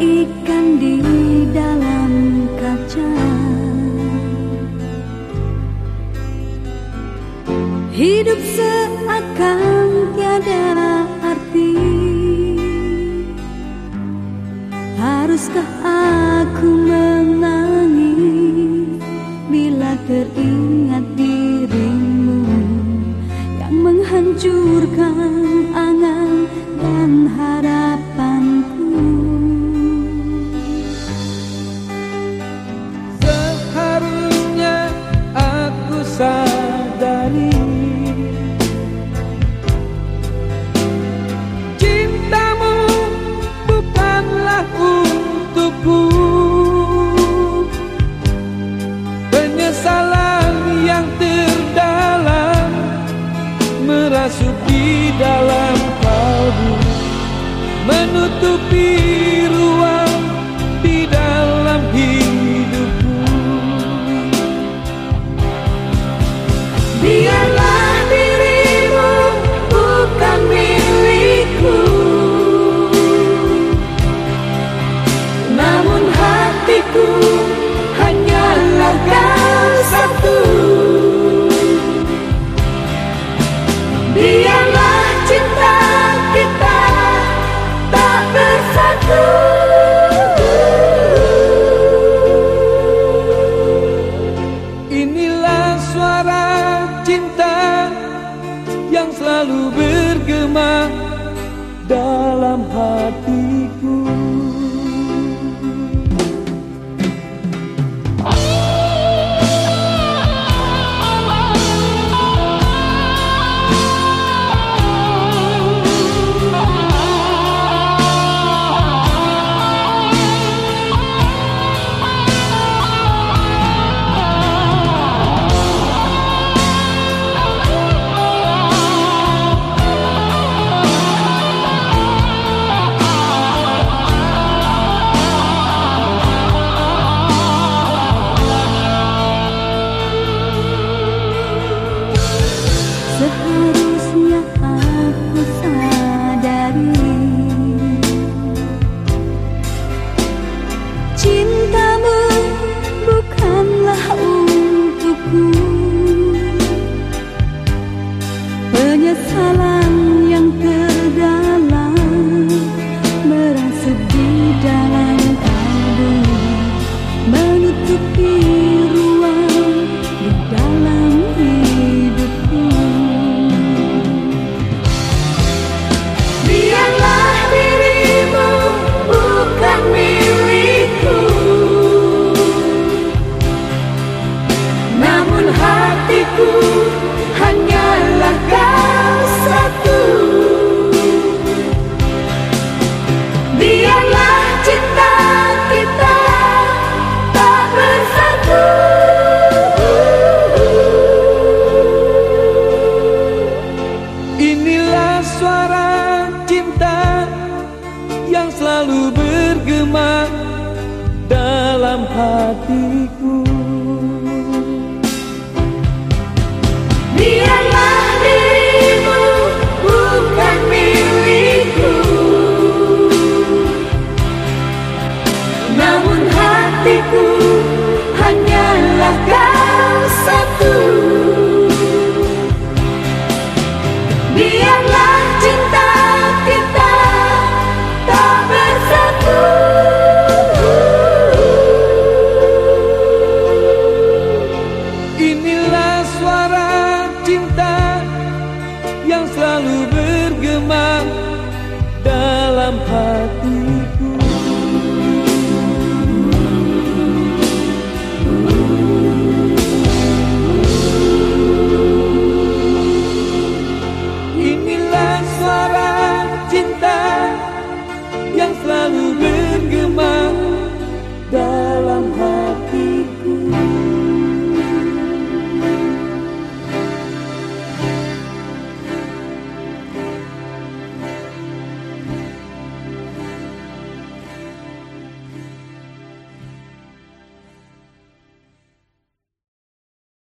ikan di dalam kaca. Hidup seakan tiada dalam suara cinta yang selalu bergema dalam hati. sedih dalam kalbu menutupi ruang di dalam hidupku. Biarlah dirimu bukan milikku. Namun hatiku hanya hatiku.